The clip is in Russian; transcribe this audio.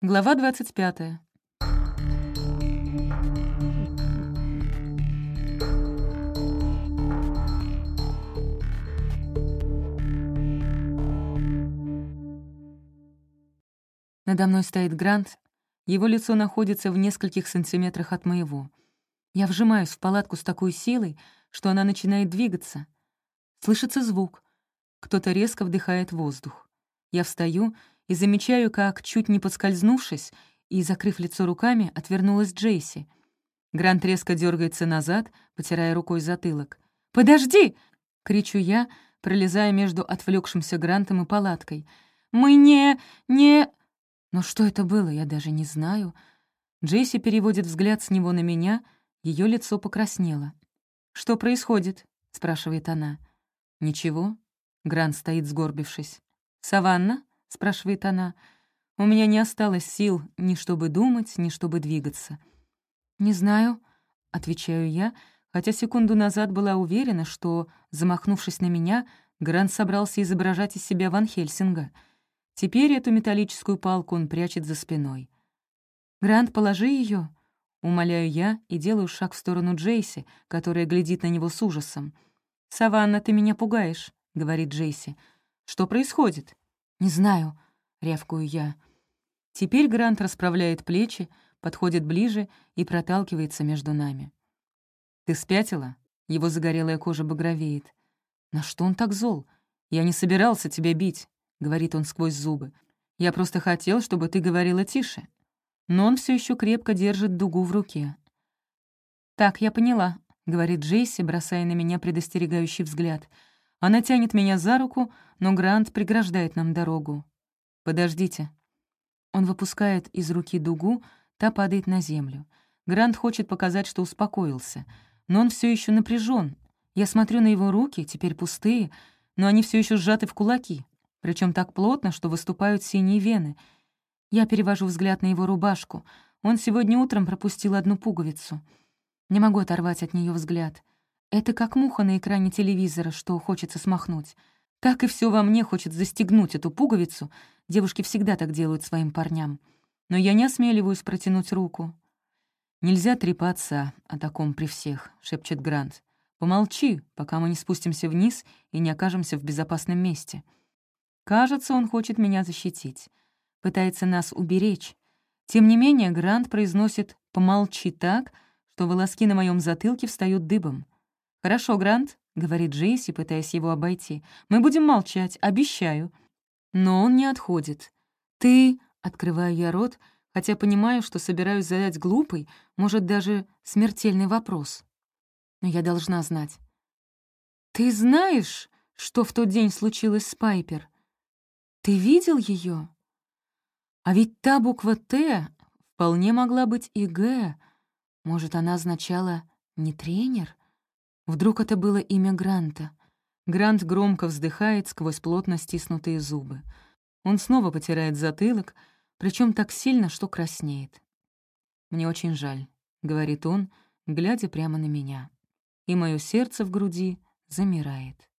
Глава 25. Надо мной стоит Грант. Его лицо находится в нескольких сантиметрах от моего. Я вжимаюсь в палатку с такой силой, что она начинает двигаться. Слышится звук. Кто-то резко вдыхает воздух. Я встаю и, замечаю, как, чуть не подскользнувшись и закрыв лицо руками, отвернулась Джейси. Грант резко дергается назад, потирая рукой затылок. «Подожди!» — кричу я, пролезая между отвлекшимся Грантом и палаткой. «Мы не... не...» Но что это было, я даже не знаю. Джейси переводит взгляд с него на меня, ее лицо покраснело. «Что происходит?» — спрашивает она. «Ничего». Грант стоит, сгорбившись. «Саванна?» — спрашивает она. «У меня не осталось сил ни чтобы думать, ни чтобы двигаться». «Не знаю», — отвечаю я, хотя секунду назад была уверена, что, замахнувшись на меня, Грант собрался изображать из себя Ван Хельсинга. Теперь эту металлическую палку он прячет за спиной. «Грант, положи ее, умоляю я и делаю шаг в сторону Джейси, которая глядит на него с ужасом. «Саванна, ты меня пугаешь», — говорит Джейси. «Что происходит?» «Не знаю», — рявкую я. Теперь Грант расправляет плечи, подходит ближе и проталкивается между нами. «Ты спятила?» Его загорелая кожа багровеет. «На что он так зол? Я не собирался тебя бить», — говорит он сквозь зубы. «Я просто хотел, чтобы ты говорила тише». Но он все еще крепко держит дугу в руке. «Так, я поняла», — говорит Джейси, бросая на меня предостерегающий взгляд — она тянет меня за руку, но Грант преграждает нам дорогу. «Подождите». Он выпускает из руки дугу, та падает на землю. Грант хочет показать, что успокоился, но он все еще напряжен. Я смотрю на его руки, теперь пустые, но они все еще сжаты в кулаки, причем так плотно, что выступают синие вены. Я перевожу взгляд на его рубашку. Он сегодня утром пропустил одну пуговицу. Не могу оторвать от нее взгляд — это как муха на экране телевизора, что хочется смахнуть. Как и все во мне хочет застегнуть эту пуговицу. Девушки всегда так делают своим парням. Но я не осмеливаюсь протянуть руку. «Нельзя трепаться о таком при всех», — шепчет Грант. «Помолчи, пока мы не спустимся вниз и не окажемся в безопасном месте». Кажется, он хочет меня защитить. Пытается нас уберечь. Тем не менее, Грант произносит «помолчи так», что волоски на моем затылке встают дыбом. «Хорошо, Грант», — говорит Джейси, пытаясь его обойти. «Мы будем молчать, обещаю». Но он не отходит. «Ты...» — открываю я рот, хотя понимаю, что собираюсь задать глупый, может, даже смертельный вопрос. Но я должна знать. «Ты знаешь, что в тот день случилось с Пайпер? Ты видел ее? А ведь та буква «Т» вполне могла быть и «Г». Может, она означала «не тренер»? Вдруг это было имя Гранта. Грант громко вздыхает сквозь плотно стиснутые зубы. Он снова потирает затылок, причем так сильно, что краснеет. «Мне очень жаль», — говорит он, глядя прямо на меня. И мое сердце в груди замирает.